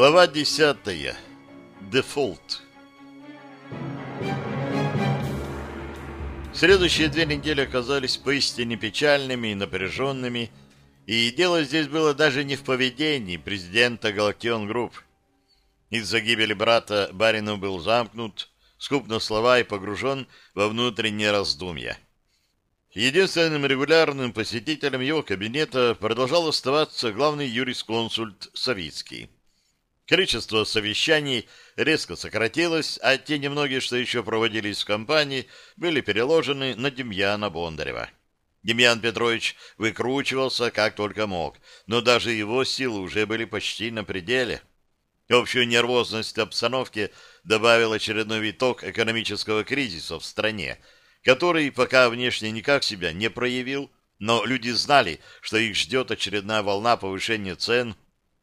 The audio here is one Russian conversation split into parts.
Глава десятая. Дефолт. Следующие две недели оказались поистине печальными и напряженными, и дело здесь было даже не в поведении президента Галактион Групп. Из-за гибели брата Баринов был замкнут, скуп на слова и погружен во внутренние раздумья. Единственным регулярным посетителем его кабинета продолжал оставаться главный юрисконсульт Савицкий. Количество совещаний резко сократилось, а те немногие, что еще проводились в компании, были переложены на Демьяна Бондарева. Демьян Петрович выкручивался как только мог, но даже его силы уже были почти на пределе. Общую нервозность обстановки добавил очередной виток экономического кризиса в стране, который пока внешне никак себя не проявил, но люди знали, что их ждет очередная волна повышения цен,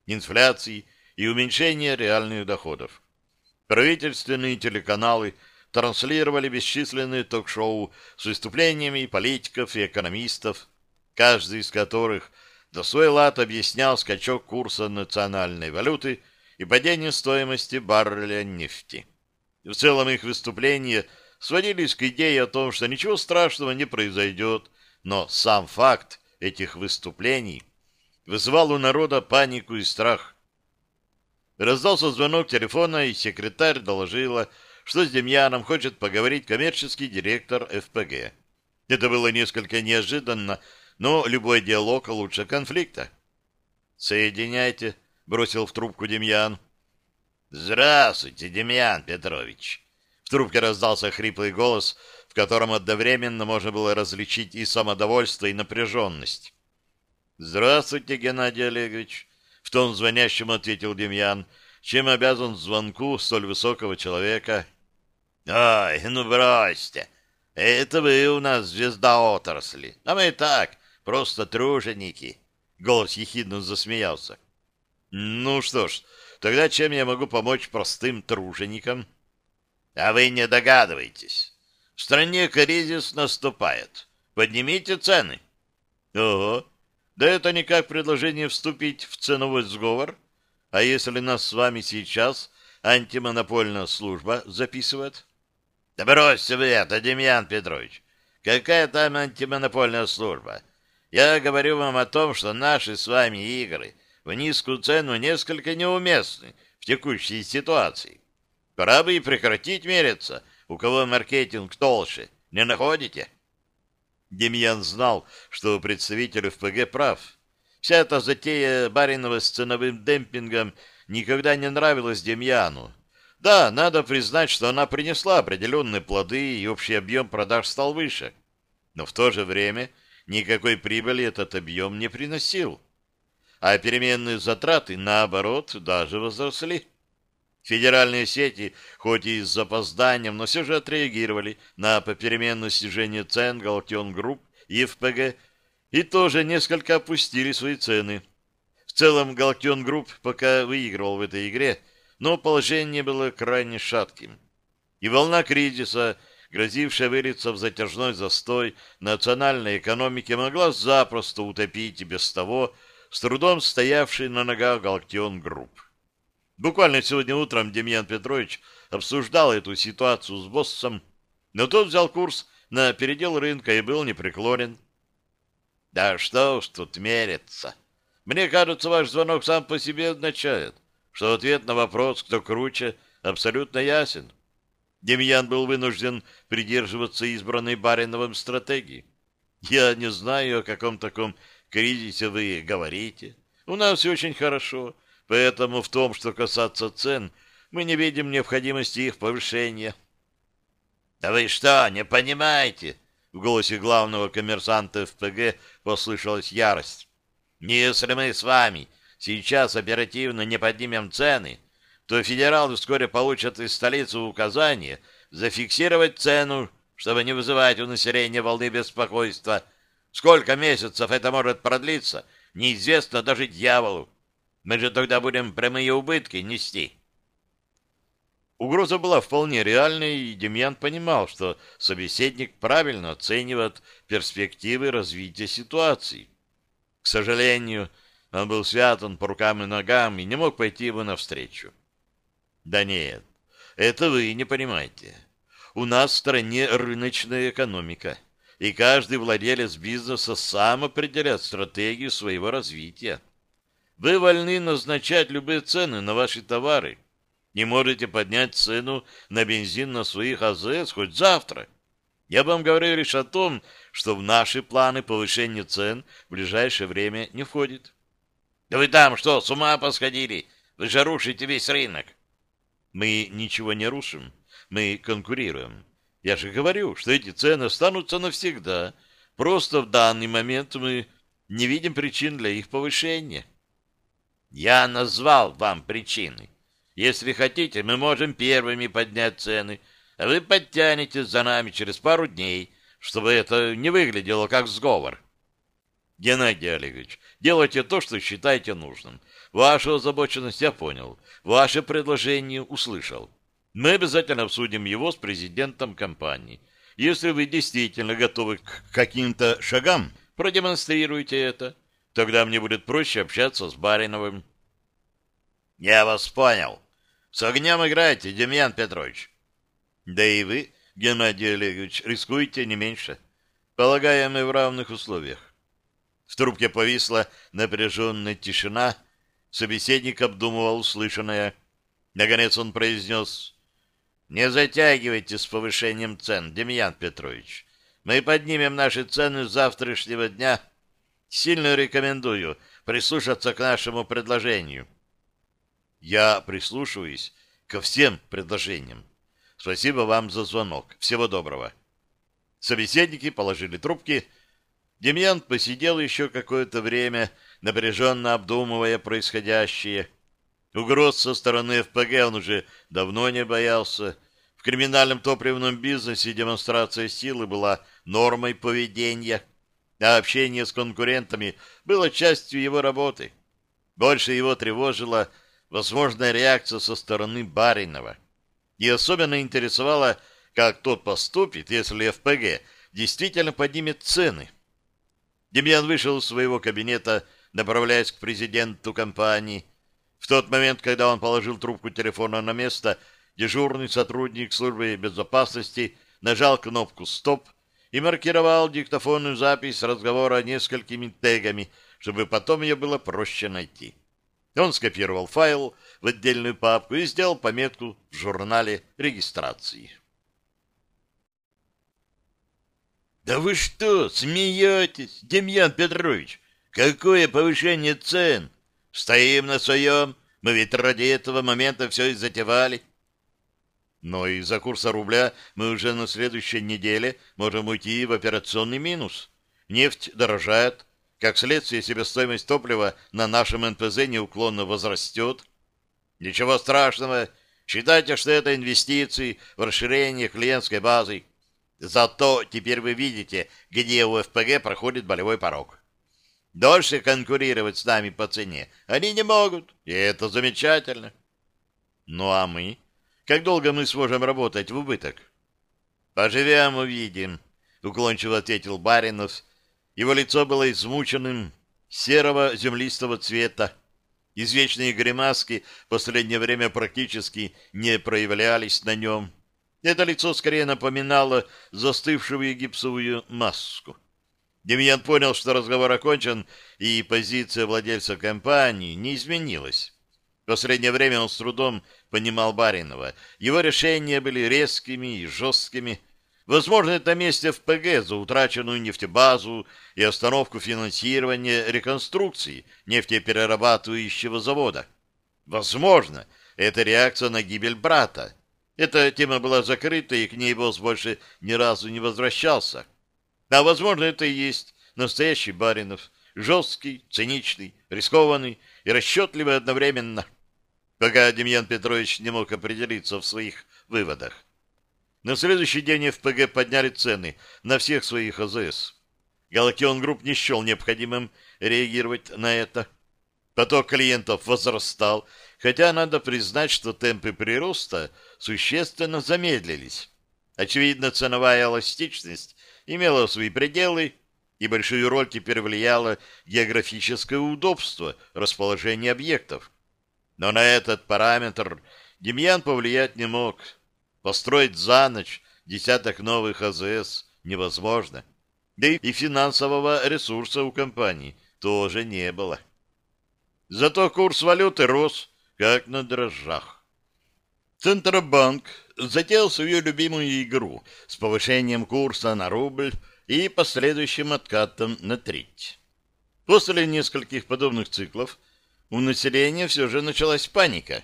инфляции и уменьшения реальных доходов. Правительственные телеканалы транслировали бесчисленные ток-шоу с выступлениями политиков и экономистов, каждый из которых до свой лад объяснял скачок курса национальной валюты и падение стоимости барреля нефти. В целом их выступления сводились к идее о том, что ничего страшного не произойдет, но сам факт этих выступлений вызывал у народа панику и страх. Раздался звонок телефона, и секретарь доложила, что с Демьяном хочет поговорить коммерческий директор ФПГ. Это было несколько неожиданно, но любой диалог лучше конфликта. «Соединяйте», — бросил в трубку Демьян. «Здравствуйте, Демьян Петрович!» В трубке раздался хриплый голос, в котором одновременно можно было различить и самодовольство, и напряженность. «Здравствуйте, Геннадий Олегович!» В тон звонящему ответил Демьян. Чем обязан звонку столь высокого человека? Ой, ну бросьте. Это вы у нас звезда отрасли. А мы так, просто труженики. Голос ехидно засмеялся. Ну что ж, тогда чем я могу помочь простым труженикам? А вы не догадываетесь. В стране кризис наступает. Поднимите цены. Ого, да это не как предложение вступить в ценовой сговор. А если нас с вами сейчас антимонопольная служба записывает? Да бросьте вы это, Демьян Петрович. Какая там антимонопольная служба? Я говорю вам о том, что наши с вами игры в низкую цену несколько неуместны в текущей ситуации. Пора бы и прекратить мериться, у кого маркетинг толще. Не находите? — Демьян знал, что представитель ФПГ прав. Вся эта затея Баринова с ценовым демпингом никогда не нравилась Демьяну. Да, надо признать, что она принесла определенные плоды, и общий объем продаж стал выше. Но в то же время никакой прибыли этот объем не приносил. А переменные затраты, наоборот, даже возросли. Федеральные сети, хоть и с запозданием, но все же отреагировали на попеременное снижение цен Галактион Групп и ФПГ и тоже несколько опустили свои цены. В целом Галактион Групп пока выигрывал в этой игре, но положение было крайне шатким. И волна кризиса, грозившая вылиться в затяжной застой национальной экономики, могла запросто утопить и без того с трудом стоявший на ногах Галактион Групп. Буквально сегодня утром Демьян Петрович обсуждал эту ситуацию с боссом, но тот взял курс на передел рынка и был непреклонен. Да что уж тут мерится. Мне кажется, ваш звонок сам по себе означает, что ответ на вопрос, кто круче, абсолютно ясен. Демьян был вынужден придерживаться избранной Бариновым стратегии. Я не знаю, о каком таком кризисе вы говорите. У нас все очень хорошо. Поэтому в том, что касается цен, мы не видим необходимости их повышения. — Да вы что, не понимаете? — в голосе главного коммерсанта ФПГ послышалась ярость. — Если мы с вами сейчас оперативно не поднимем цены, то федералы вскоре получат из столицы указание зафиксировать цену, чтобы не вызывать у населения волны беспокойства. Сколько месяцев это может продлиться, неизвестно даже дьяволу. Мы же тогда будем прямые убытки нести. Угроза была вполне реальной, и Демьян понимал, что собеседник правильно оценивает перспективы развития ситуации. К сожалению, Он был связан по рукам и ногам и не мог пойти ему навстречу. Да нет, это вы не понимаете. У нас в стране рыночная экономика, и каждый владелец бизнеса сам определяет стратегию своего развития. Вы вольны назначать любые цены на ваши товары. Не можете поднять цену на бензин на своих АЗС хоть завтра. Я вам говорю лишь о том, что в наши планы повышение цен в ближайшее время не входит. Да вы там что, с ума посходили? Вы же рушите весь рынок. Мы ничего не рушим, мы конкурируем. Я же говорю, что эти цены останутся навсегда. Просто в данный момент мы не видим причин для их повышения. Я назвал вам причины. Если хотите, мы можем первыми поднять цены, а вы подтянетесь за нами через пару дней, чтобы это не выглядело как сговор. Геннадий Олегович, делайте то, что считаете нужным. Вашу озабоченность я понял. Ваше предложение услышал. Мы обязательно обсудим его с президентом компании. Если вы действительно готовы к каким-то шагам, продемонстрируйте это. Тогда мне будет проще общаться с Бариновым. Я вас понял. С огнем играйте, Демьян Петрович. Да и вы, Геннадий Олегович, рискуете не меньше. Полагаем, мы в равных условиях. В трубке повисла напряженная тишина. Собеседник обдумывал услышанное. Наконец он произнес не затягивайте с повышением цен, Демьян Петрович. Мы поднимем наши цены с завтрашнего дня. Сильно рекомендую прислушаться к нашему предложению. Я прислушиваюсь ко всем предложениям. Спасибо вам за звонок. Всего доброго. Собеседники положили трубки. Демьян посидел еще какое-то время, напряженно обдумывая происходящее. Угроз со стороны ФПГ он уже давно не боялся. В криминальном топливном бизнесе демонстрация силы была нормой поведения, а общение с конкурентами было частью его работы. Больше его тревожила возможная реакция со стороны Баринова. И особенно интересовало, как тот поступит, если ФПГ действительно поднимет цены. Демьян вышел из своего кабинета, направляясь к президенту компании, в тот момент, когда он положил трубку телефона на место, дежурный сотрудник службы безопасности нажал кнопку «Стоп» и маркировал диктофонную запись разговора несколькими тегами, чтобы потом ее было проще найти. Он скопировал файл в отдельную папку и сделал пометку в журнале регистрации. «Да вы что, смеетесь, Демьян Петрович? Какое повышение цен? Стоим на своем. Мы ведь ради этого момента все и затевали. Но из-за курса рубля мы уже на следующей неделе можем уйти в операционный минус. Нефть дорожает. Как следствие, себестоимость топлива на нашем НПЗ неуклонно возрастет. Ничего страшного. Считайте, что это инвестиции в расширение клиентской базы. Зато теперь вы видите, где у ФПГ проходит болевой порог. Дольше конкурировать с нами по цене они не могут, и это замечательно. Ну а мы? Как долго мы сможем работать в убыток? Поживем, увидим, уклончиво ответил Баринов. Его лицо было измученным, серого землистого цвета. Извечные гримаски в последнее время практически не проявлялись на нем. Это лицо скорее напоминало застывшую гипсовую маску. Демьян понял, что разговор окончен, и позиция владельца компании не изменилась. Последнее время он с трудом понимал Баринова. Его решения были резкими и жесткими. Возможно, это месте в ПГ за утраченную нефтебазу и остановку финансирования реконструкции нефтеперерабатывающего завода. Возможно, это реакция на гибель брата. Эта тема была закрыта, и к ней босс больше ни разу не возвращался. А, возможно, это и есть настоящий Баринов, жесткий, циничный, рискованный и расчетливый одновременно, пока Демьян Петрович не мог определиться в своих выводах. На следующий день ФПГ подняли цены на всех своих АЗС. Галактион Групп не счел необходимым реагировать на это. Поток клиентов возрастал, хотя надо признать, что темпы прироста существенно замедлились. Очевидно, ценовая эластичность имела свои пределы, и большую роль теперь влияло географическое удобство расположения объектов. Но на этот параметр Демьян повлиять не мог. Построить за ночь десяток новых АЗС невозможно. Да и финансового ресурса у компании тоже не было. Зато курс валюты рос, как на дрожжах. Центробанк затеял свою любимую игру с повышением курса на рубль и последующим откатом на треть. После нескольких подобных циклов у населения все же началась паника.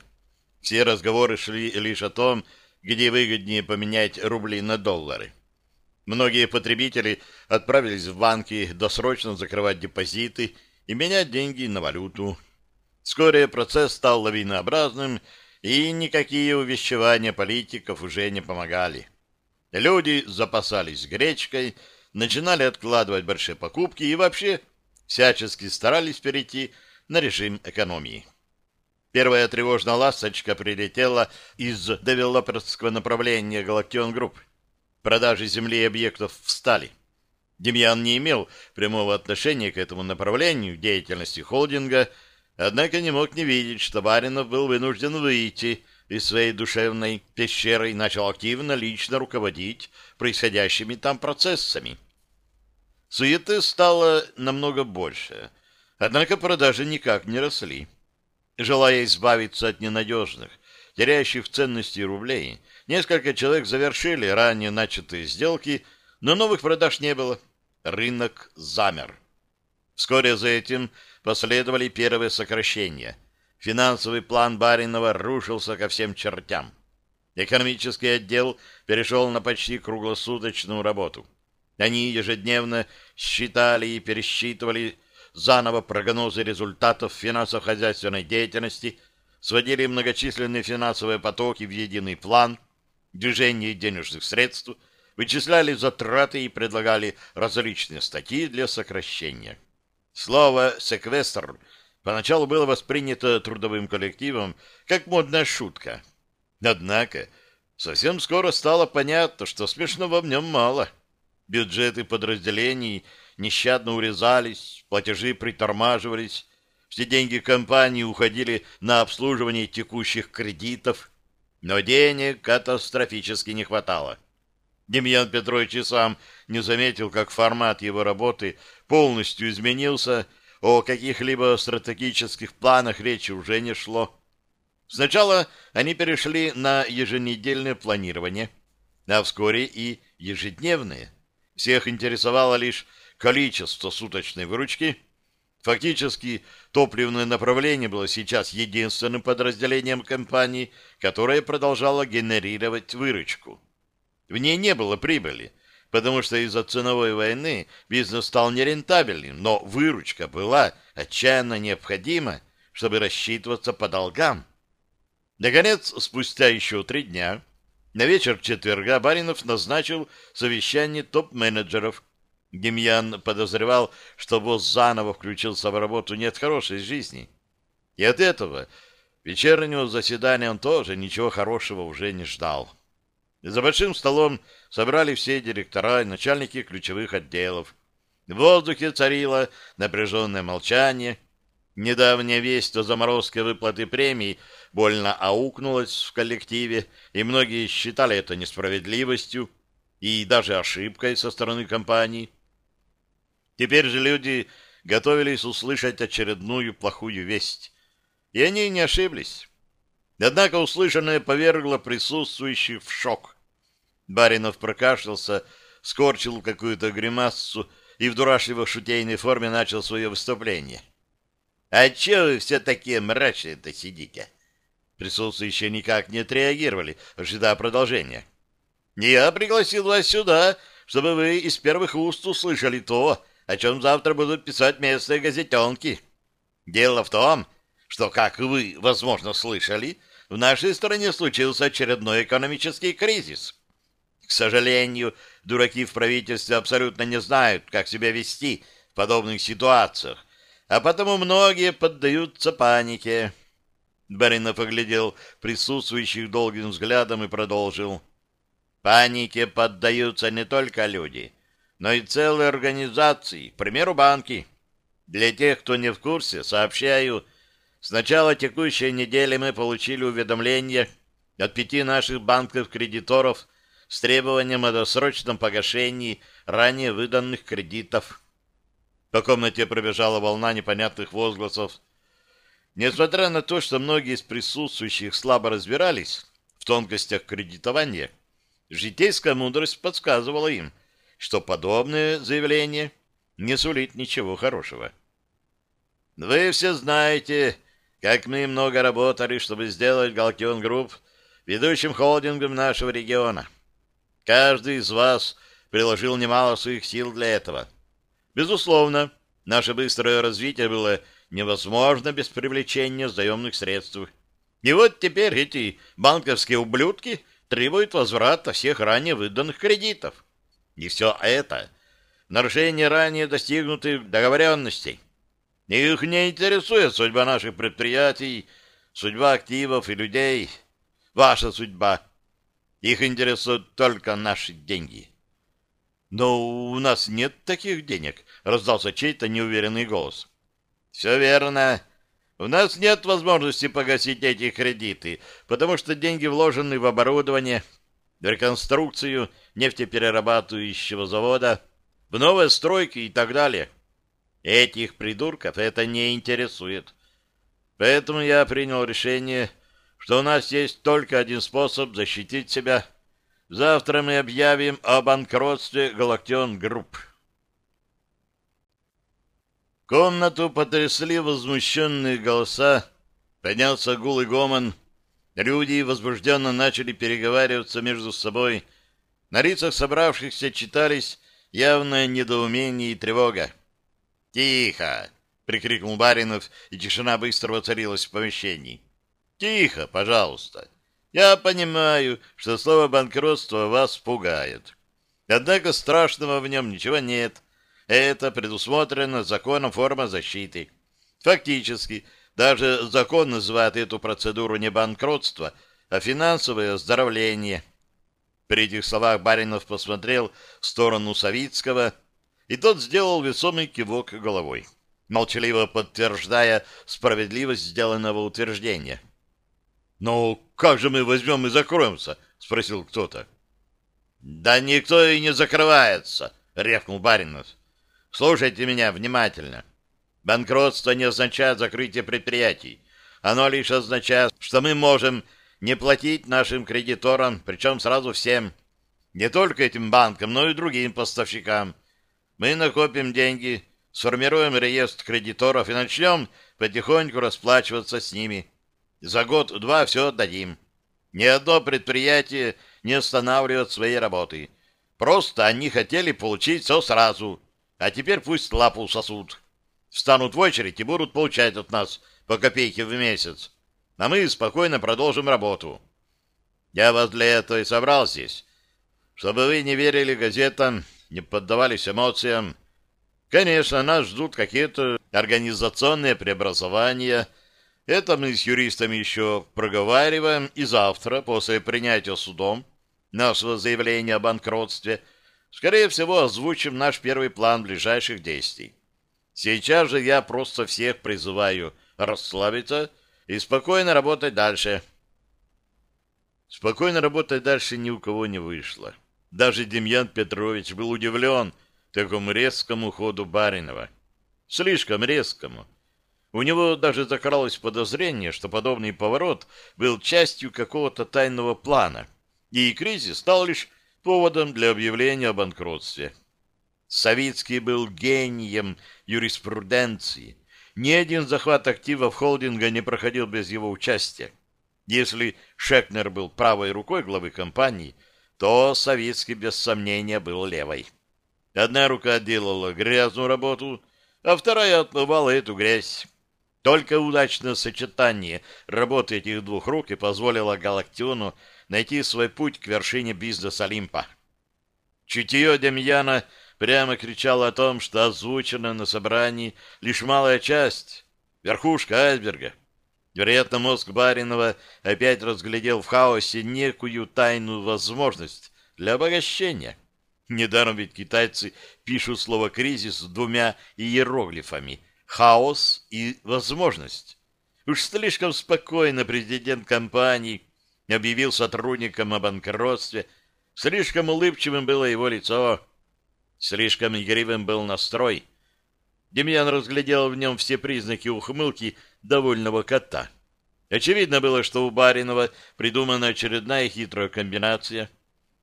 Все разговоры шли лишь о том, где выгоднее поменять рубли на доллары. Многие потребители отправились в банки досрочно закрывать депозиты и менять деньги на валюту. Вскоре процесс стал лавинообразным, и никакие увещевания политиков уже не помогали. Люди запасались гречкой, начинали откладывать большие покупки и вообще всячески старались перейти на режим экономии. Первая тревожная ласточка прилетела из девелоперского направления Галактион Групп. Продажи земли и объектов встали. Демьян не имел прямого отношения к этому направлению деятельности холдинга, однако не мог не видеть, что Баринов был вынужден выйти из своей душевной пещеры и начал активно лично руководить происходящими там процессами. Суеты стало намного больше, однако продажи никак не росли. Желая избавиться от ненадежных, теряющих ценности рублей, несколько человек завершили ранее начатые сделки, но новых продаж не было. Рынок замер. Вскоре за этим последовали первые сокращения. Финансовый план Баринова рушился ко всем чертям. Экономический отдел перешел на почти круглосуточную работу. Они ежедневно считали и пересчитывали заново прогнозы результатов финансово-хозяйственной деятельности, сводили многочисленные финансовые потоки в единый план, движение денежных средств, вычисляли затраты и предлагали различные статьи для сокращения. Слово «секвестр» поначалу было воспринято трудовым коллективом как модная шутка. Однако совсем скоро стало понятно, что смешного в нем мало – Бюджеты подразделений нещадно урезались, платежи притормаживались, все деньги компании уходили на обслуживание текущих кредитов, но денег катастрофически не хватало. Демьян Петрович и сам не заметил, как формат его работы полностью изменился, о каких-либо стратегических планах речи уже не шло. Сначала они перешли на еженедельное планирование, а вскоре и ежедневное. Всех интересовало лишь количество суточной выручки. Фактически, топливное направление было сейчас единственным подразделением компании, которое продолжало генерировать выручку. В ней не было прибыли, потому что из-за ценовой войны бизнес стал нерентабельным, но выручка была отчаянно необходима, чтобы рассчитываться по долгам. Наконец, спустя еще три дня на вечер четверга Баринов назначил совещание топ-менеджеров. Демьян подозревал, что босс заново включился в работу не от хорошей жизни. И от этого вечернего заседания он тоже ничего хорошего уже не ждал. За большим столом собрали все директора и начальники ключевых отделов. В воздухе царило напряженное молчание. Недавняя весть о заморозке выплаты премий больно аукнулась в коллективе, и многие считали это несправедливостью и даже ошибкой со стороны компании. Теперь же люди готовились услышать очередную плохую весть, и они не ошиблись. Однако услышанное повергло присутствующих в шок. Баринов прокашлялся, скорчил какую-то гримассу и в дурашливо-шутейной форме начал свое выступление. «А че вы все такие мрачные-то сидите?» Присутствующие никак не отреагировали, ожидая продолжения. «Я пригласил вас сюда, чтобы вы из первых уст услышали то, о чем завтра будут писать местные газетенки. Дело в том, что, как вы, возможно, слышали, в нашей стране случился очередной экономический кризис. К сожалению, дураки в правительстве абсолютно не знают, как себя вести в подобных ситуациях, а потому многие поддаются панике. Баринов оглядел присутствующих долгим взглядом и продолжил. Панике поддаются не только люди, но и целые организации, к примеру, банки. Для тех, кто не в курсе, сообщаю, с начала текущей недели мы получили уведомление от пяти наших банков-кредиторов с требованием о досрочном погашении ранее выданных кредитов. По комнате пробежала волна непонятных возгласов. Несмотря на то, что многие из присутствующих слабо разбирались в тонкостях кредитования, житейская мудрость подсказывала им, что подобное заявление не сулит ничего хорошего. Вы все знаете, как мы много работали, чтобы сделать Галактион Групп ведущим холдингом нашего региона. Каждый из вас приложил немало своих сил для этого. Безусловно, наше быстрое развитие было невозможно без привлечения заемных средств. И вот теперь эти банковские ублюдки требуют возврата всех ранее выданных кредитов. И все это — нарушение ранее достигнутых договоренностей. Их не интересует судьба наших предприятий, судьба активов и людей. Ваша судьба. Их интересуют только наши деньги. «Но у нас нет таких денег», — раздался чей-то неуверенный голос. «Все верно. У нас нет возможности погасить эти кредиты, потому что деньги вложены в оборудование, реконструкцию нефтеперерабатывающего завода, в новые стройки и так далее. Этих придурков это не интересует. Поэтому я принял решение, что у нас есть только один способ защитить себя — Завтра мы объявим о банкротстве Галактион Групп. Комнату потрясли возмущенные голоса, поднялся гул и гомон. Люди возбужденно начали переговариваться между собой. На лицах собравшихся читались явное недоумение и тревога. «Тихо!» — прикрикнул Баринов, и тишина быстро воцарилась в помещении. «Тихо, пожалуйста!» Я понимаю, что слово «банкротство» вас пугает. Однако страшного в нем ничего нет. Это предусмотрено законом форма защиты. Фактически, даже закон называет эту процедуру не банкротство, а финансовое оздоровление. При этих словах Баринов посмотрел в сторону Савицкого, и тот сделал весомый кивок головой, молчаливо подтверждая справедливость сделанного утверждения. «Ну, как же мы возьмем и закроемся?» — спросил кто-то. «Да никто и не закрывается», — рявкнул Баринов. «Слушайте меня внимательно. Банкротство не означает закрытие предприятий. Оно лишь означает, что мы можем не платить нашим кредиторам, причем сразу всем. Не только этим банкам, но и другим поставщикам. Мы накопим деньги, сформируем реестр кредиторов и начнем потихоньку расплачиваться с ними. За год-два все отдадим. Ни одно предприятие не останавливает своей работы. Просто они хотели получить все сразу, а теперь пусть лапу сосут. Встанут в очередь и будут получать от нас по копейке в месяц. А мы спокойно продолжим работу. Я вас для этого и собрал здесь, чтобы вы не верили газетам, не поддавались эмоциям. Конечно, нас ждут какие-то организационные преобразования – это мы с юристами еще проговариваем, и завтра, после принятия судом нашего заявления о банкротстве, скорее всего, озвучим наш первый план ближайших действий. Сейчас же я просто всех призываю расслабиться и спокойно работать дальше. Спокойно работать дальше ни у кого не вышло. Даже Демьян Петрович был удивлен такому резкому ходу Баринова. Слишком резкому. У него даже закралось подозрение, что подобный поворот был частью какого-то тайного плана, и кризис стал лишь поводом для объявления о банкротстве. Савицкий был гением юриспруденции. Ни один захват активов холдинга не проходил без его участия. Если Шекнер был правой рукой главы компании, то Савицкий без сомнения был левой. Одна рука делала грязную работу, а вторая отмывала эту грязь. Только удачное сочетание работы этих двух рук и позволило Галактиону найти свой путь к вершине бизнеса Олимпа. Чутье Демьяна прямо кричало о том, что озвучено на собрании лишь малая часть, верхушка айсберга. Вероятно, мозг Баринова опять разглядел в хаосе некую тайную возможность для обогащения. Недаром ведь китайцы пишут слово «кризис» двумя иероглифами — «хаос» и «возможность». Уж слишком спокойно президент компании объявил сотрудникам о банкротстве, слишком улыбчивым было его лицо, слишком игривым был настрой. Демьян разглядел в нем все признаки ухмылки довольного кота. Очевидно было, что у Баринова придумана очередная хитрая комбинация,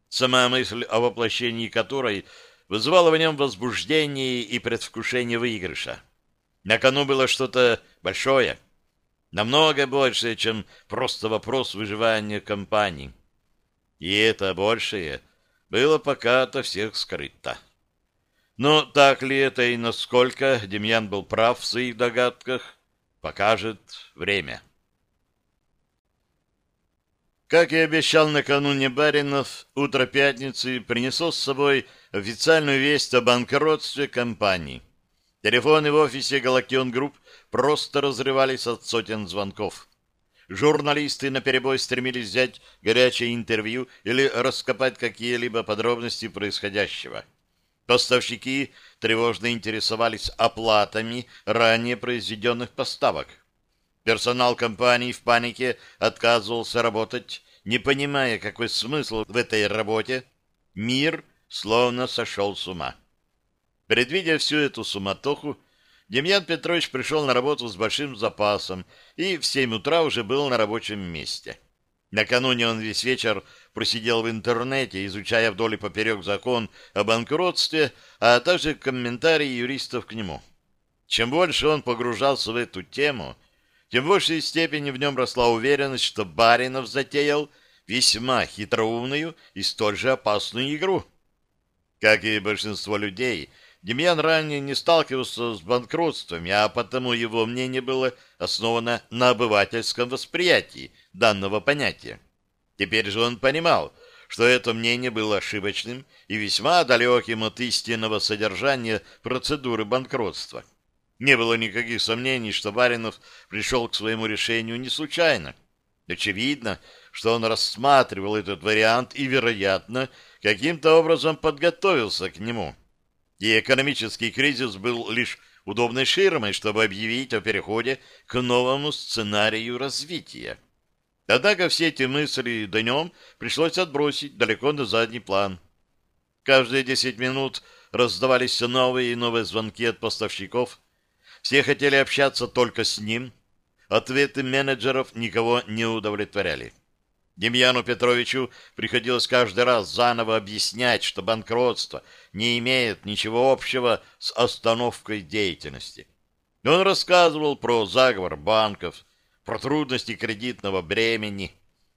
сама мысль о воплощении которой вызывала в нем возбуждение и предвкушение выигрыша. На кону было что-то большое — Намного больше, чем просто вопрос выживания компании. И это большее было пока от всех скрыто. Но так ли это и насколько Демьян был прав в своих догадках, покажет время. Как и обещал накануне Баринов, утро пятницы принесло с собой официальную весть о банкротстве компании. Телефоны в офисе «Галактион Групп» просто разрывались от сотен звонков. Журналисты наперебой стремились взять горячее интервью или раскопать какие-либо подробности происходящего. Поставщики тревожно интересовались оплатами ранее произведенных поставок. Персонал компании в панике отказывался работать, не понимая, какой смысл в этой работе. Мир словно сошел с ума. Предвидя всю эту суматоху, Демьян Петрович пришел на работу с большим запасом и в семь утра уже был на рабочем месте. Накануне он весь вечер просидел в интернете, изучая вдоль и поперек закон о банкротстве, а также комментарии юристов к нему. Чем больше он погружался в эту тему, тем в большей степени в нем росла уверенность, что Баринов затеял весьма хитроумную и столь же опасную игру. Как и большинство людей, Демьян ранее не сталкивался с банкротствами, а потому его мнение было основано на обывательском восприятии данного понятия. Теперь же он понимал, что это мнение было ошибочным и весьма далеким от истинного содержания процедуры банкротства. Не было никаких сомнений, что Баринов пришел к своему решению не случайно. Очевидно, что он рассматривал этот вариант и, вероятно, каким-то образом подготовился к нему – и экономический кризис был лишь удобной ширмой, чтобы объявить о переходе к новому сценарию развития. Однако все эти мысли днем пришлось отбросить далеко на задний план. Каждые десять минут раздавались новые и новые звонки от поставщиков. Все хотели общаться только с ним. Ответы менеджеров никого не удовлетворяли. Демьяну Петровичу приходилось каждый раз заново объяснять, что банкротство не имеет ничего общего с остановкой деятельности. Он рассказывал про заговор банков, про трудности кредитного бремени,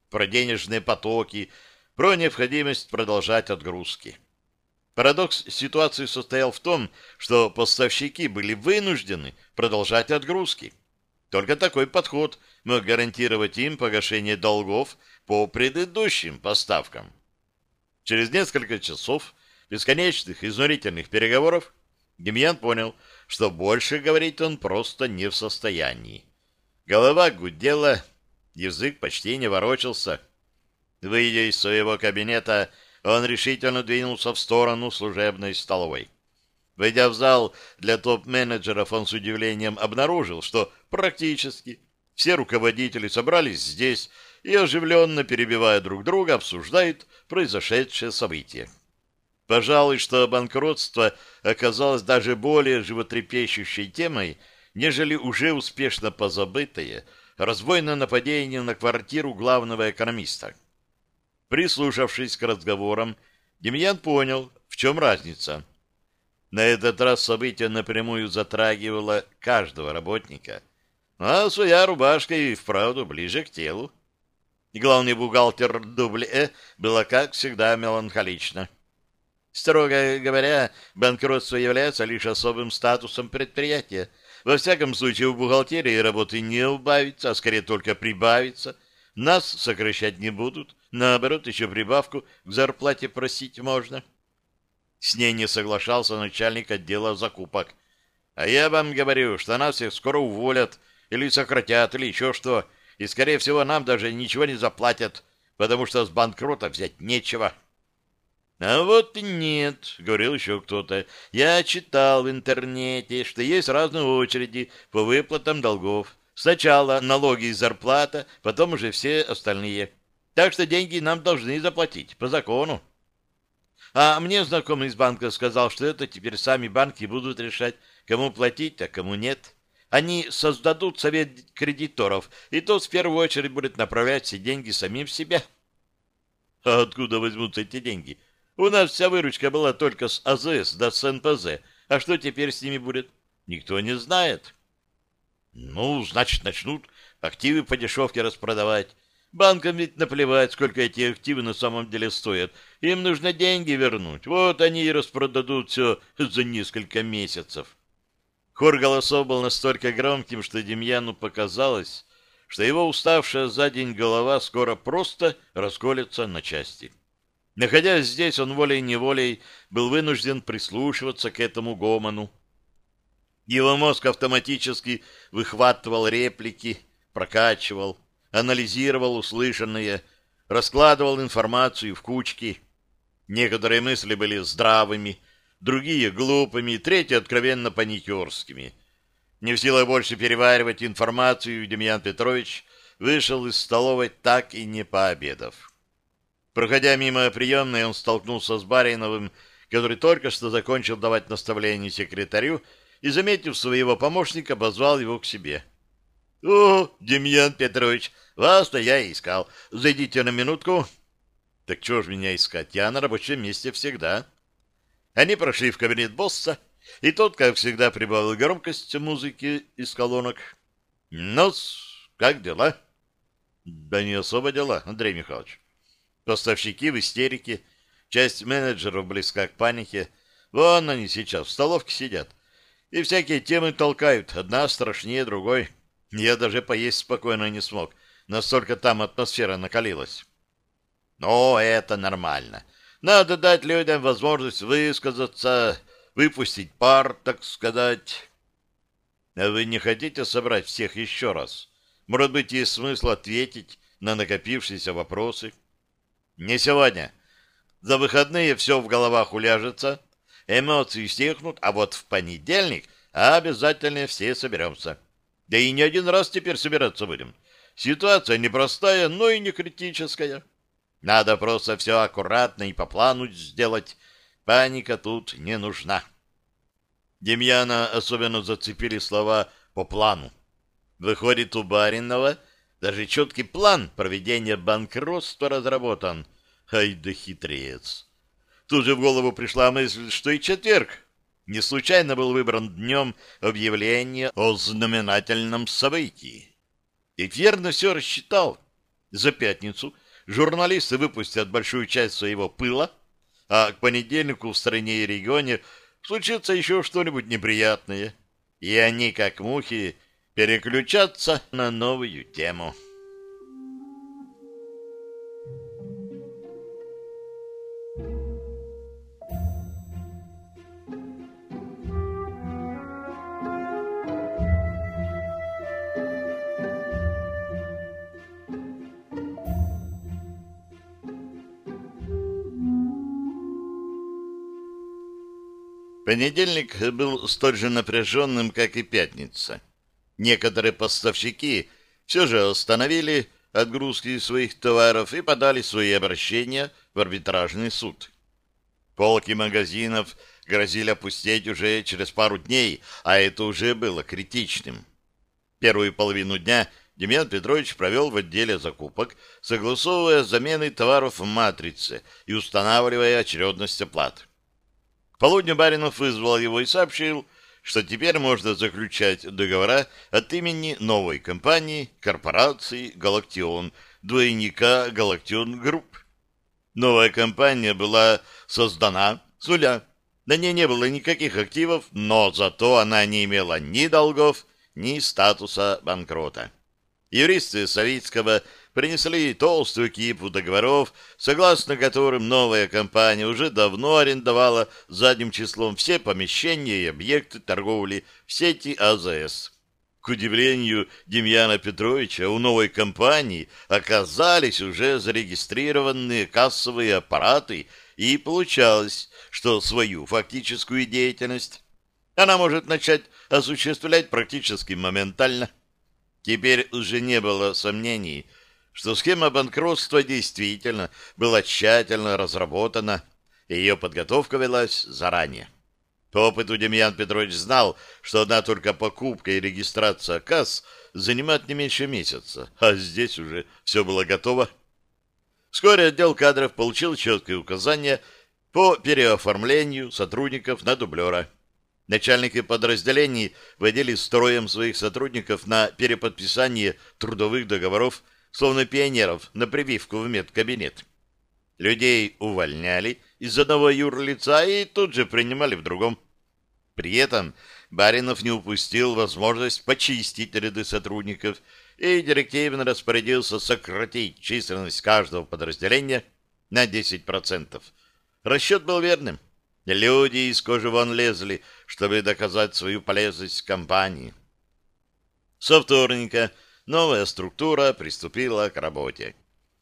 про денежные потоки, про необходимость продолжать отгрузки. Парадокс ситуации состоял в том, что поставщики были вынуждены продолжать отгрузки. Только такой подход мог гарантировать им погашение долгов по предыдущим поставкам. Через несколько часов бесконечных изнурительных переговоров Демьян понял, что больше говорить он просто не в состоянии. Голова гудела, язык почти не ворочался. Выйдя из своего кабинета, он решительно двинулся в сторону служебной столовой. Войдя в зал для топ-менеджеров, он с удивлением обнаружил, что практически все руководители собрались здесь и, оживленно перебивая друг друга, обсуждают произошедшее событие. Пожалуй, что банкротство оказалось даже более животрепещущей темой, нежели уже успешно позабытое разбойное нападение на квартиру главного экономиста. Прислушавшись к разговорам, Демьян понял, в чем разница. На этот раз событие напрямую затрагивало каждого работника, а своя рубашка и вправду ближе к телу главный бухгалтер Дубле была, как всегда, меланхолична. Строго говоря, банкротство является лишь особым статусом предприятия. Во всяком случае, в бухгалтерии работы не убавится, а скорее только прибавится. Нас сокращать не будут, наоборот, еще прибавку к зарплате просить можно. С ней не соглашался начальник отдела закупок. А я вам говорю, что нас всех скоро уволят, или сократят, или еще что и, скорее всего, нам даже ничего не заплатят, потому что с банкрота взять нечего. А вот нет, говорил еще кто-то. Я читал в интернете, что есть разные очереди по выплатам долгов. Сначала налоги и зарплата, потом уже все остальные. Так что деньги нам должны заплатить по закону. А мне знакомый из банка сказал, что это теперь сами банки будут решать, кому платить, а кому нет. Они создадут совет кредиторов, и тот в первую очередь будет направлять все деньги самим себе. А откуда возьмутся эти деньги? У нас вся выручка была только с АЗС да с НПЗ. А что теперь с ними будет? Никто не знает. Ну, значит, начнут активы по дешевке распродавать. Банкам ведь наплевать, сколько эти активы на самом деле стоят. Им нужно деньги вернуть. Вот они и распродадут все за несколько месяцев. Хор голосов был настолько громким, что Демьяну показалось, что его уставшая за день голова скоро просто расколется на части. Находясь здесь, он волей-неволей был вынужден прислушиваться к этому гомону. Его мозг автоматически выхватывал реплики, прокачивал, анализировал услышанное, раскладывал информацию в кучки. Некоторые мысли были здравыми, другие — глупыми, третьи — откровенно паникерскими. Не в силах больше переваривать информацию, Демьян Петрович вышел из столовой так и не пообедав. Проходя мимо приемной, он столкнулся с Бариновым, который только что закончил давать наставление секретарю и, заметив своего помощника, позвал его к себе. — О, Демьян Петрович, вас-то я и искал. Зайдите на минутку. — Так чего ж меня искать? Я на рабочем месте всегда. Они прошли в кабинет босса, и тот, как всегда, прибавил громкость музыки из колонок. — Ну, как дела? — Да не особо дела, Андрей Михайлович. Поставщики в истерике, часть менеджеров близка к панике. Вон они сейчас в столовке сидят. И всякие темы толкают, одна страшнее другой. Я даже поесть спокойно не смог. Настолько там атмосфера накалилась. Но это нормально. Надо дать людям возможность высказаться, выпустить пар, так сказать. А вы не хотите собрать всех еще раз? Может быть, есть смысл ответить на накопившиеся вопросы? Не сегодня. За выходные все в головах уляжется, эмоции стихнут, а вот в понедельник обязательно все соберемся. Да и не один раз теперь собираться будем. Ситуация непростая, но и не критическая. Надо просто все аккуратно и по плану сделать. Паника тут не нужна. Демьяна особенно зацепили слова «по плану». Выходит, у Баринова даже четкий план проведения банкротства разработан. Ай да хитрец! Тут же в голову пришла мысль, что и четверг не случайно был выбран днем объявления о знаменательном событии. И верно все рассчитал. За пятницу журналисты выпустят большую часть своего пыла, а к понедельнику в стране и регионе случится еще что-нибудь неприятное, и они, как мухи, переключаться на новую тему. Понедельник был столь же напряженным, как и пятница. Некоторые поставщики все же остановили отгрузки своих товаров и подали свои обращения в арбитражный суд. Полки магазинов грозили опустеть уже через пару дней, а это уже было критичным. Первую половину дня Демьян Петрович провел в отделе закупок, согласовывая замены товаров в матрице и устанавливая очередность оплат. К полудню Баринов вызвал его и сообщил, что теперь можно заключать договора от имени новой компании, корпорации «Галактион», двойника «Галактион Групп». Новая компания была создана с нуля. На ней не было никаких активов, но зато она не имела ни долгов, ни статуса банкрота. Юристы Савицкого принесли толстую кипу договоров, согласно которым новая компания уже давно арендовала задним числом все помещения и объекты торговли в сети АЗС. К удивлению Демьяна Петровича, у новой компании оказались уже зарегистрированные кассовые аппараты и получалось, что свою фактическую деятельность она может начать осуществлять практически моментально. Теперь уже не было сомнений, что схема банкротства действительно была тщательно разработана, и ее подготовка велась заранее. По опыту Демьян Петрович знал, что одна только покупка и регистрация касс занимает не меньше месяца, а здесь уже все было готово. Вскоре отдел кадров получил четкие указания по переоформлению сотрудников на дублера. Начальники подразделений водили строем своих сотрудников на переподписание трудовых договоров, словно пионеров, на прививку в медкабинет. Людей увольняли из одного юрлица и тут же принимали в другом. При этом Баринов не упустил возможность почистить ряды сотрудников и директивно распорядился сократить численность каждого подразделения на 10%. Расчет был верным. Люди из кожи вон лезли, чтобы доказать свою полезность компании. Со вторника новая структура приступила к работе.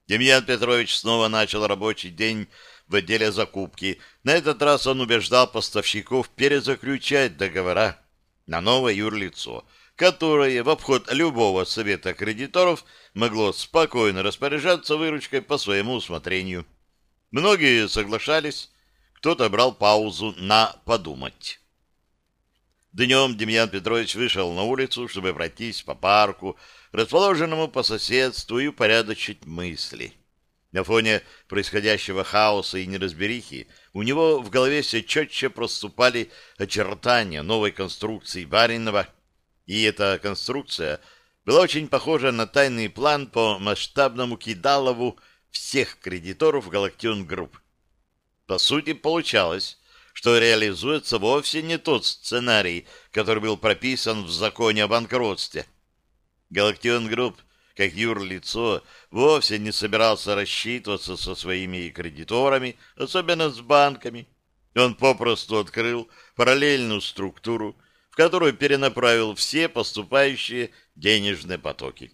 Демьян Петрович снова начал рабочий день в отделе закупки. На этот раз он убеждал поставщиков перезаключать договора на новое юрлицо, которое в обход любого совета кредиторов могло спокойно распоряжаться выручкой по своему усмотрению. Многие соглашались, кто-то брал паузу на подумать. Днем Демьян Петрович вышел на улицу, чтобы пройтись по парку, расположенному по соседству, и упорядочить мысли. На фоне происходящего хаоса и неразберихи у него в голове все четче проступали очертания новой конструкции Баринова, и эта конструкция была очень похожа на тайный план по масштабному кидалову всех кредиторов Галактион Групп. По сути, получалось, что реализуется вовсе не тот сценарий, который был прописан в законе о банкротстве. Галактион Групп, как юрлицо, вовсе не собирался рассчитываться со своими кредиторами, особенно с банками. Он попросту открыл параллельную структуру, в которую перенаправил все поступающие денежные потоки.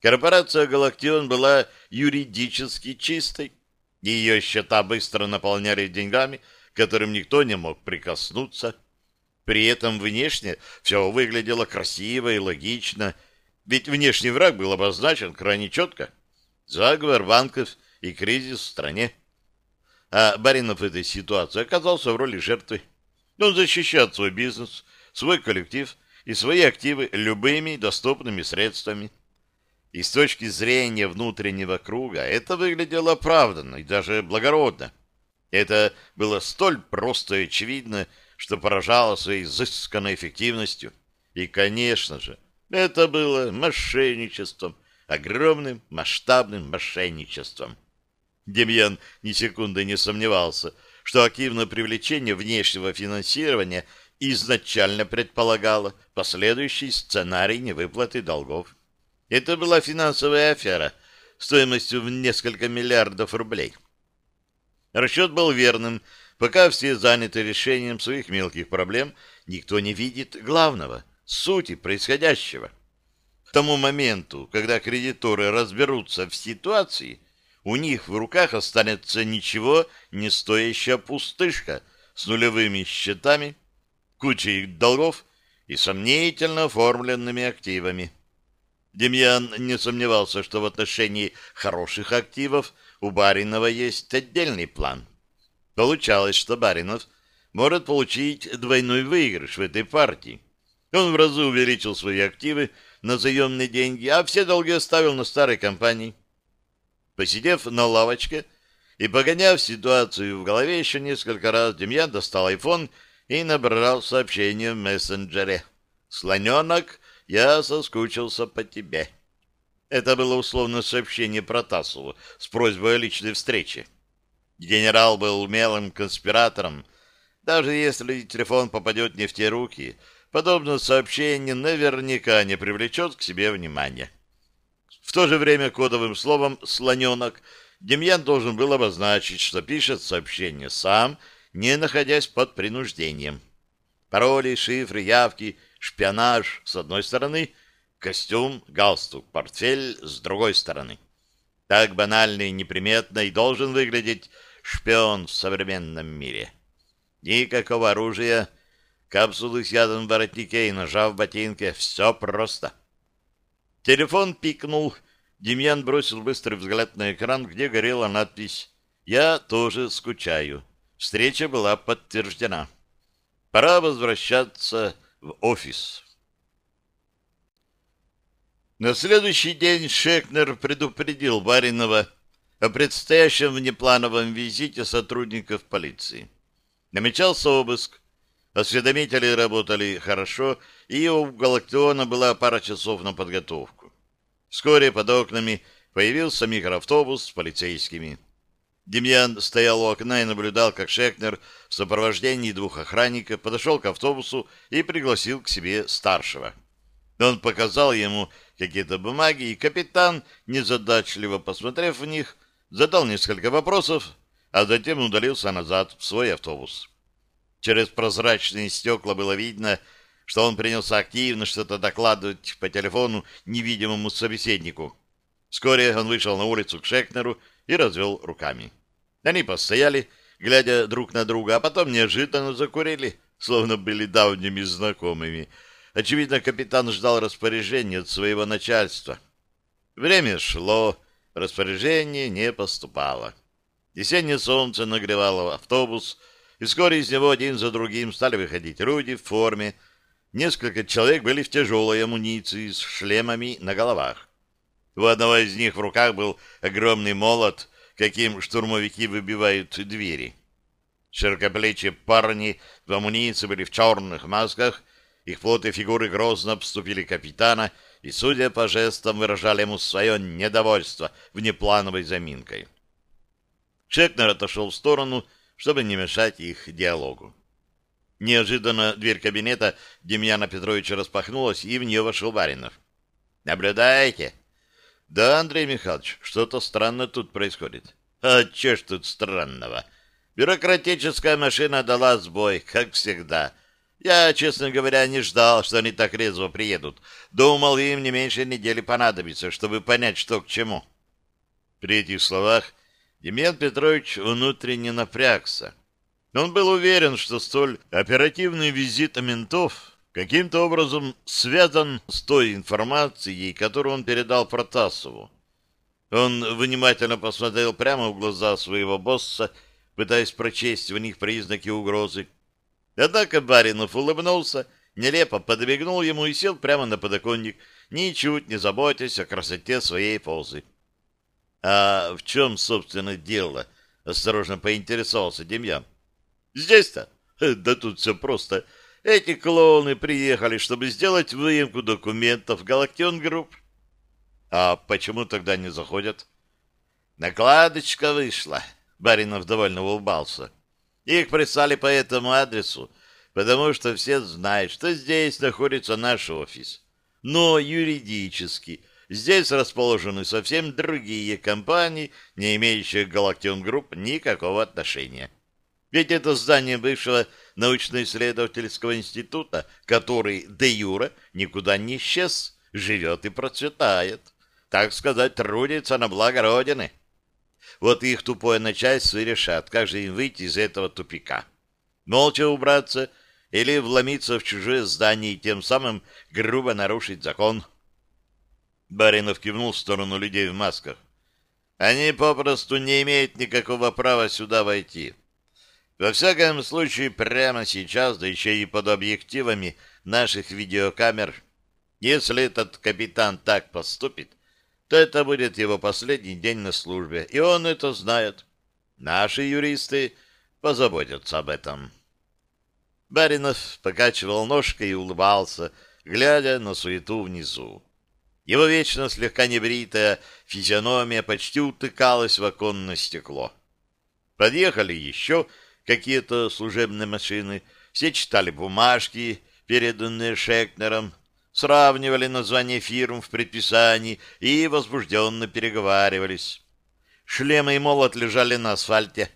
Корпорация «Галактион» была юридически чистой, ее счета быстро наполнялись деньгами, которым никто не мог прикоснуться. При этом внешне все выглядело красиво и логично, ведь внешний враг был обозначен крайне четко. Заговор банков и кризис в стране. А Баринов в этой ситуации оказался в роли жертвы. Он защищает свой бизнес, свой коллектив и свои активы любыми доступными средствами. И с точки зрения внутреннего круга это выглядело оправданно и даже благородно. Это было столь просто и очевидно, что поражало своей изысканной эффективностью. И, конечно же, это было мошенничеством, огромным масштабным мошенничеством. Демьян ни секунды не сомневался, что активное привлечение внешнего финансирования изначально предполагало последующий сценарий невыплаты долгов. Это была финансовая афера стоимостью в несколько миллиардов рублей. Расчет был верным. Пока все заняты решением своих мелких проблем, никто не видит главного, сути происходящего. К тому моменту, когда кредиторы разберутся в ситуации, у них в руках останется ничего не стоящая пустышка с нулевыми счетами, кучей долгов и сомнительно оформленными активами. Демьян не сомневался, что в отношении хороших активов у Баринова есть отдельный план. Получалось, что Баринов может получить двойной выигрыш в этой партии. Он в разы увеличил свои активы на заемные деньги, а все долги оставил на старой компании. Посидев на лавочке и погоняв ситуацию в голове еще несколько раз, Демьян достал айфон и набрал сообщение в мессенджере. «Слоненок, я соскучился по тебе». Это было условное сообщение Протасову с просьбой о личной встрече. Генерал был умелым конспиратором. Даже если телефон попадет не в те руки, подобное сообщение наверняка не привлечет к себе внимания. В то же время кодовым словом «слоненок» Демьян должен был обозначить, что пишет сообщение сам, не находясь под принуждением. Пароли, шифры, явки — шпионаж с одной стороны, костюм, галстук, портфель с другой стороны. Так банально и неприметно и должен выглядеть шпион в современном мире. Никакого оружия, капсулы с ядом в воротнике и ножа в ботинке. Все просто. Телефон пикнул. Демьян бросил быстрый взгляд на экран, где горела надпись «Я тоже скучаю». Встреча была подтверждена. Пора возвращаться в офис. На следующий день Шекнер предупредил Баринова о предстоящем внеплановом визите сотрудников полиции. Намечался обыск. Осведомители работали хорошо, и у Галактиона была пара часов на подготовку. Вскоре под окнами появился микроавтобус с полицейскими. Демьян стоял у окна и наблюдал, как Шекнер в сопровождении двух охранников подошел к автобусу и пригласил к себе старшего. Он показал ему какие-то бумаги, и капитан, незадачливо посмотрев в них, задал несколько вопросов, а затем удалился назад в свой автобус. Через прозрачные стекла было видно, что он принялся активно что-то докладывать по телефону невидимому собеседнику. Вскоре он вышел на улицу к Шекнеру и развел руками. Они постояли, глядя друг на друга, а потом неожиданно закурили, словно были давними знакомыми. Очевидно, капитан ждал распоряжения от своего начальства. Время шло, распоряжение не поступало. Весеннее солнце нагревало автобус, и вскоре из него один за другим стали выходить люди в форме. Несколько человек были в тяжелой амуниции с шлемами на головах. У одного из них в руках был огромный молот, каким штурмовики выбивают двери. Широкоплечие парни в амуниции были в черных масках, их плоты фигуры грозно обступили капитана и, судя по жестам, выражали ему свое недовольство внеплановой заминкой. Шекнер отошел в сторону, чтобы не мешать их диалогу. Неожиданно дверь кабинета Демьяна Петровича распахнулась, и в нее вошел Баринов. «Наблюдаете?» «Да, Андрей Михайлович, что-то странно тут происходит». «А че ж тут странного?» «Бюрократическая машина дала сбой, как всегда». Я, честно говоря, не ждал, что они так резво приедут. Думал, им не меньше недели понадобится, чтобы понять, что к чему. При этих словах Демьян Петрович внутренне напрягся. Он был уверен, что столь оперативный визит ментов каким-то образом связан с той информацией, которую он передал Протасову. Он внимательно посмотрел прямо в глаза своего босса, пытаясь прочесть в них признаки угрозы. Однако Баринов улыбнулся, нелепо подбегнул ему и сел прямо на подоконник, ничуть не заботясь о красоте своей позы. А в чем, собственно, дело? Осторожно поинтересовался Демьян. Здесь-то? Да тут все просто. Эти клоуны приехали, чтобы сделать выемку документов Галактион Групп. А почему тогда не заходят? Накладочка вышла. Баринов довольно улыбался. Их прислали по этому адресу, потому что все знают, что здесь находится наш офис. Но юридически Здесь расположены совсем другие компании, не имеющие к Галактион Групп никакого отношения. Ведь это здание бывшего научно-исследовательского института, который де-юре никуда не исчез, живет и процветает. Так сказать, трудится на благо Родины. Вот их тупое начальство и решат, как же им выйти из этого тупика. Молча убраться или вломиться в чужое здание и тем самым грубо нарушить закон – Баринов кивнул в сторону людей в масках. Они попросту не имеют никакого права сюда войти. Во всяком случае, прямо сейчас, да еще и под объективами наших видеокамер, если этот капитан так поступит, то это будет его последний день на службе, и он это знает. Наши юристы позаботятся об этом. Баринов покачивал ножкой и улыбался, глядя на суету внизу. Его вечно слегка небритая физиономия почти утыкалась в оконное стекло. Подъехали еще какие-то служебные машины, все читали бумажки, переданные Шекнером, сравнивали названия фирм в предписании и возбужденно переговаривались. Шлемы и молот лежали на асфальте.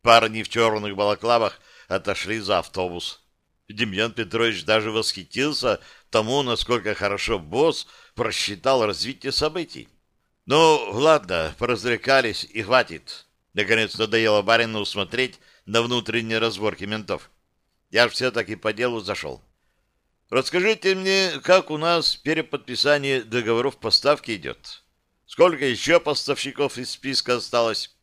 Парни в черных балаклавах отошли за автобус. Демьян Петрович даже восхитился тому, насколько хорошо босс просчитал развитие событий. Ну, ладно, поразвлекались и хватит. Наконец надоело барину смотреть на внутренние разборки ментов. Я ж все-таки по делу зашел. Расскажите мне, как у нас переподписание договоров поставки идет? Сколько еще поставщиков из списка осталось?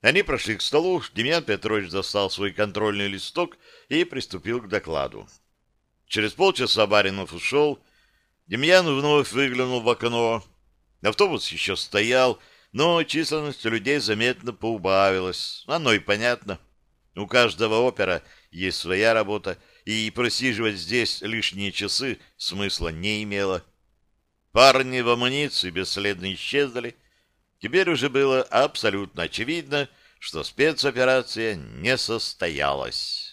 Они прошли к столу, Демьян Петрович достал свой контрольный листок и приступил к докладу. Через полчаса Баринов ушел, Демьян вновь выглянул в окно. Автобус еще стоял, но численность людей заметно поубавилась. Оно и понятно. У каждого опера есть своя работа, и просиживать здесь лишние часы смысла не имело. Парни в амуниции бесследно исчезли. Теперь уже было абсолютно очевидно, что спецоперация не состоялась.